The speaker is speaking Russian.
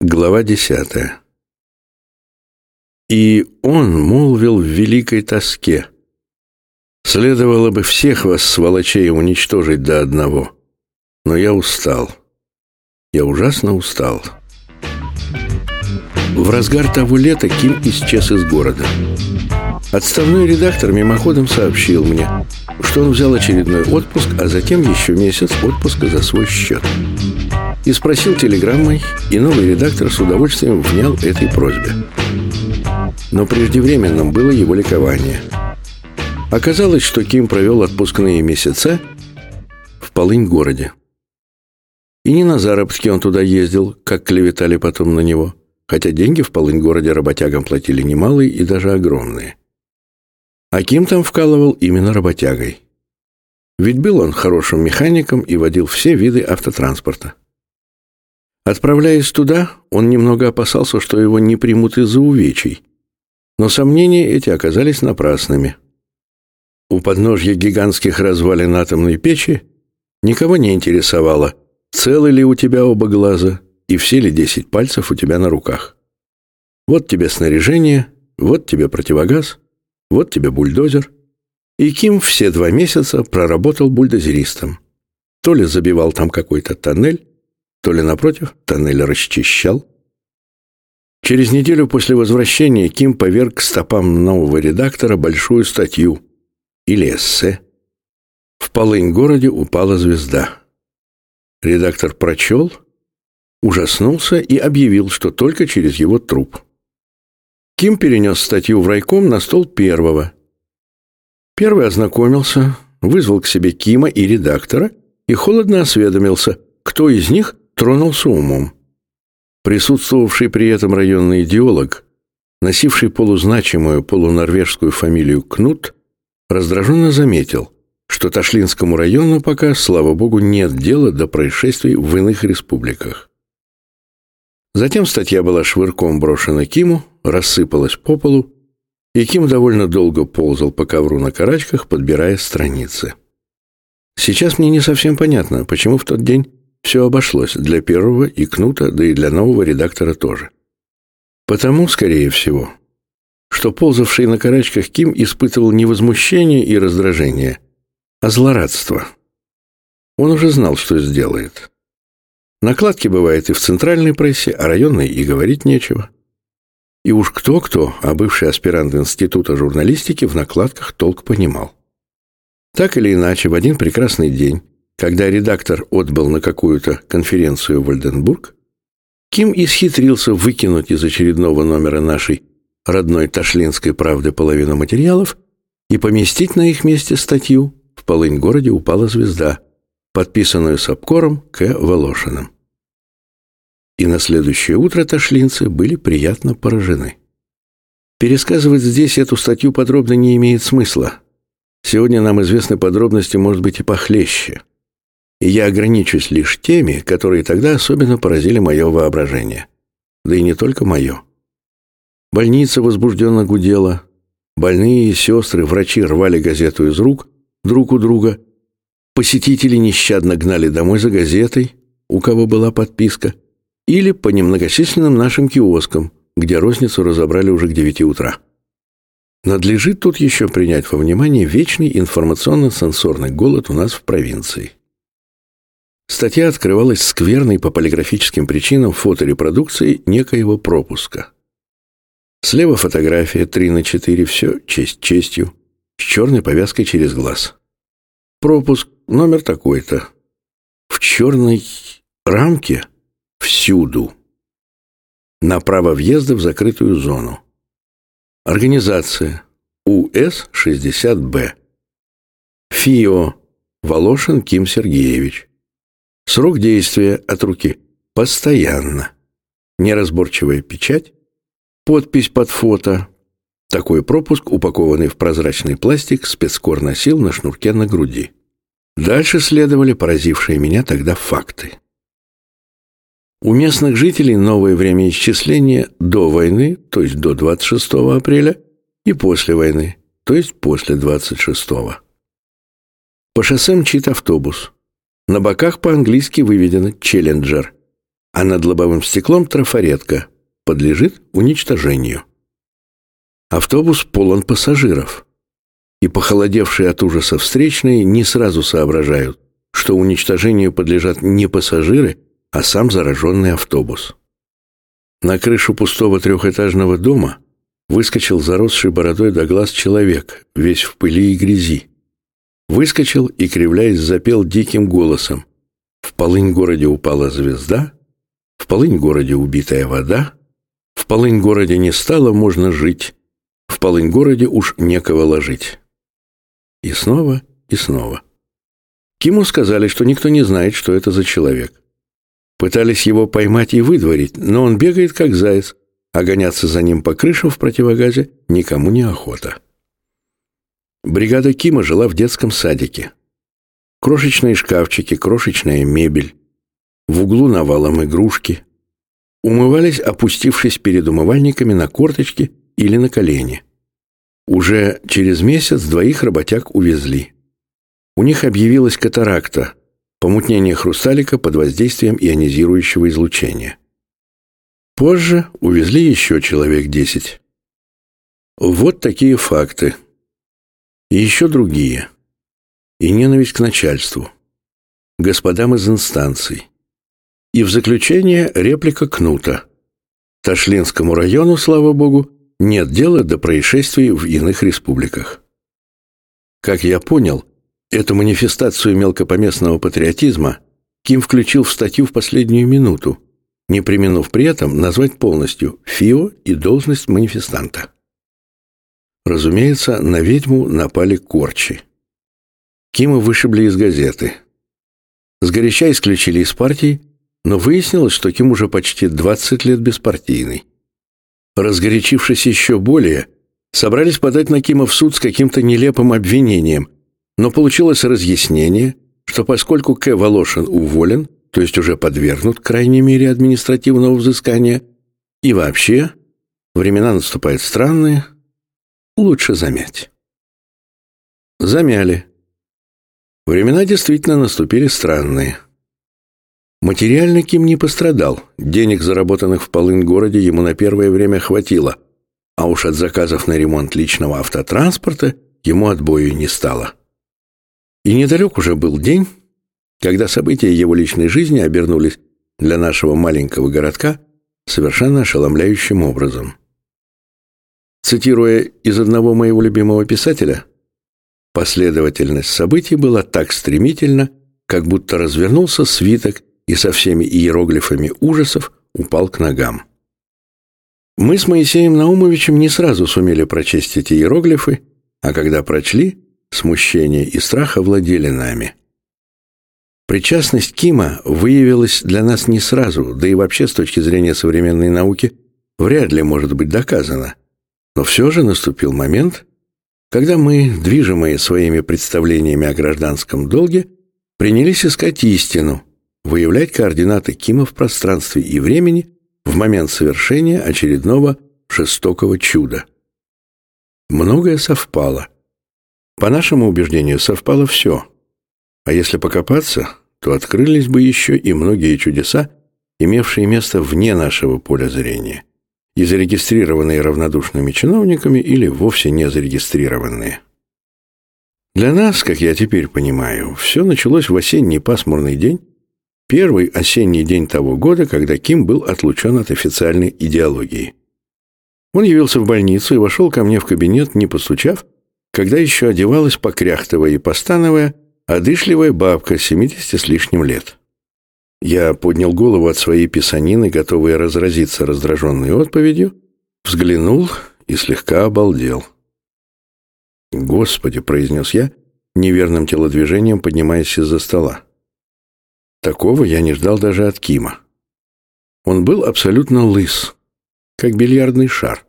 Глава десятая. И он молвил в великой тоске. Следовало бы всех вас, сволочей, уничтожить до одного. Но я устал. Я ужасно устал. В разгар того лета Ким исчез из города. Отставной редактор мимоходом сообщил мне, что он взял очередной отпуск, а затем еще месяц отпуска за свой счет и спросил телеграммой, и новый редактор с удовольствием внял этой просьбе. Но преждевременным было его ликование. Оказалось, что Ким провел отпускные месяца в Полынь-городе. И не на заработки он туда ездил, как клеветали потом на него, хотя деньги в Полынь-городе работягам платили немалые и даже огромные. А Ким там вкалывал именно работягой. Ведь был он хорошим механиком и водил все виды автотранспорта. Отправляясь туда, он немного опасался, что его не примут из-за увечий. Но сомнения эти оказались напрасными. У подножья гигантских развалин атомной печи никого не интересовало, целы ли у тебя оба глаза и все ли десять пальцев у тебя на руках. Вот тебе снаряжение, вот тебе противогаз, вот тебе бульдозер. И Ким все два месяца проработал бульдозеристом. То ли забивал там какой-то тоннель, то ли, напротив, тоннель расчищал. Через неделю после возвращения Ким поверг к стопам нового редактора большую статью или эссе. В Полынь-городе упала звезда. Редактор прочел, ужаснулся и объявил, что только через его труп. Ким перенес статью в райком на стол первого. Первый ознакомился, вызвал к себе Кима и редактора и холодно осведомился, кто из них тронулся умом. Присутствовавший при этом районный идеолог, носивший полузначимую полунорвежскую фамилию Кнут, раздраженно заметил, что Ташлинскому району пока, слава богу, нет дела до происшествий в иных республиках. Затем статья была швырком брошена Киму, рассыпалась по полу, и Ким довольно долго ползал по ковру на карачках, подбирая страницы. Сейчас мне не совсем понятно, почему в тот день все обошлось для первого и Кнута, да и для нового редактора тоже. Потому, скорее всего, что ползавший на карачках Ким испытывал не возмущение и раздражение, а злорадство. Он уже знал, что сделает. Накладки бывают и в центральной прессе, а районной и говорить нечего. И уж кто-кто, а бывший аспирант Института журналистики в накладках толк понимал. Так или иначе, в один прекрасный день когда редактор отбыл на какую-то конференцию в Ольденбург, Ким исхитрился выкинуть из очередного номера нашей родной Ташлинской правды половину материалов и поместить на их месте статью «В Полынь-городе упала звезда», подписанную Сапкором К. Волошиным. И на следующее утро ташлинцы были приятно поражены. Пересказывать здесь эту статью подробно не имеет смысла. Сегодня нам известны подробности, может быть, и похлеще и я ограничусь лишь теми, которые тогда особенно поразили мое воображение. Да и не только мое. Больница возбужденно гудела. Больные, сестры, врачи рвали газету из рук друг у друга. Посетители нещадно гнали домой за газетой, у кого была подписка, или по немногочисленным нашим киоскам, где розницу разобрали уже к девяти утра. Надлежит тут еще принять во внимание вечный информационно-сенсорный голод у нас в провинции. Статья открывалась скверной по полиграфическим причинам фоторепродукции некоего пропуска. Слева фотография 3 на 4, все честь честью, с черной повязкой через глаз. Пропуск, номер такой-то. В черной рамке всюду. Направо въезда в закрытую зону. Организация УС-60Б. ФИО Волошин Ким Сергеевич. Срок действия от руки постоянно. Неразборчивая печать, подпись под фото. Такой пропуск, упакованный в прозрачный пластик, спецкор носил на шнурке на груди. Дальше следовали поразившие меня тогда факты. У местных жителей новое время исчисления до войны, то есть до 26 апреля, и после войны, то есть после 26. По шоссе мчит автобус. На боках по-английски выведено «Челленджер», а над лобовым стеклом трафаретка подлежит уничтожению. Автобус полон пассажиров, и похолодевшие от ужаса встречные не сразу соображают, что уничтожению подлежат не пассажиры, а сам зараженный автобус. На крышу пустого трехэтажного дома выскочил заросший бородой до глаз человек, весь в пыли и грязи. Выскочил и, кривляясь, запел диким голосом. В полынь городе упала звезда, в полынь городе убитая вода, в полынь городе не стало можно жить, в полынь городе уж некого ложить. И снова, и снова. Киму сказали, что никто не знает, что это за человек. Пытались его поймать и выдворить, но он бегает, как заяц, а гоняться за ним по крышам в противогазе никому не охота. Бригада Кима жила в детском садике. Крошечные шкафчики, крошечная мебель. В углу навалом игрушки. Умывались, опустившись перед умывальниками на корточки или на колени. Уже через месяц двоих работяг увезли. У них объявилась катаракта, помутнение хрусталика под воздействием ионизирующего излучения. Позже увезли еще человек десять. Вот такие факты. И еще другие. И ненависть к начальству. Господам из инстанций. И в заключение реплика Кнута. Ташлинскому району, слава богу, нет дела до происшествий в иных республиках. Как я понял, эту манифестацию мелкопоместного патриотизма Ким включил в статью в последнюю минуту, не применув при этом назвать полностью ФИО и должность манифестанта. Разумеется, на ведьму напали корчи. Кима вышибли из газеты. Сгоряча исключили из партии, но выяснилось, что Ким уже почти 20 лет беспартийный. Разгорячившись еще более, собрались подать на Кима в суд с каким-то нелепым обвинением, но получилось разъяснение, что поскольку К. Волошин уволен, то есть уже подвергнут крайней мере административного взыскания, и вообще времена наступают странные, лучше замять. Замяли. Времена действительно наступили странные. Материально Ким не пострадал. Денег, заработанных в Полын-городе, ему на первое время хватило. А уж от заказов на ремонт личного автотранспорта ему отбою не стало. И недалек уже был день, когда события его личной жизни обернулись для нашего маленького городка совершенно ошеломляющим образом. Цитируя из одного моего любимого писателя, последовательность событий была так стремительна, как будто развернулся свиток и со всеми иероглифами ужасов упал к ногам. Мы с Моисеем Наумовичем не сразу сумели прочесть эти иероглифы, а когда прочли, смущение и страх овладели нами. Причастность Кима выявилась для нас не сразу, да и вообще с точки зрения современной науки вряд ли может быть доказана. Но все же наступил момент, когда мы, движимые своими представлениями о гражданском долге, принялись искать истину, выявлять координаты Кима в пространстве и времени в момент совершения очередного жестокого чуда. Многое совпало. По нашему убеждению, совпало все. А если покопаться, то открылись бы еще и многие чудеса, имевшие место вне нашего поля зрения, и зарегистрированные равнодушными чиновниками или вовсе не зарегистрированные. Для нас, как я теперь понимаю, все началось в осенний пасмурный день, Первый осенний день того года, когда Ким был отлучен от официальной идеологии. Он явился в больницу и вошел ко мне в кабинет, не постучав, когда еще одевалась покряхтовая и постановая, одышливая бабка 70 с лишним лет. Я поднял голову от своей писанины, готовый разразиться раздраженной отповедью, взглянул и слегка обалдел. «Господи!» — произнес я, неверным телодвижением поднимаясь из-за стола. Такого я не ждал даже от Кима. Он был абсолютно лыс, как бильярдный шар.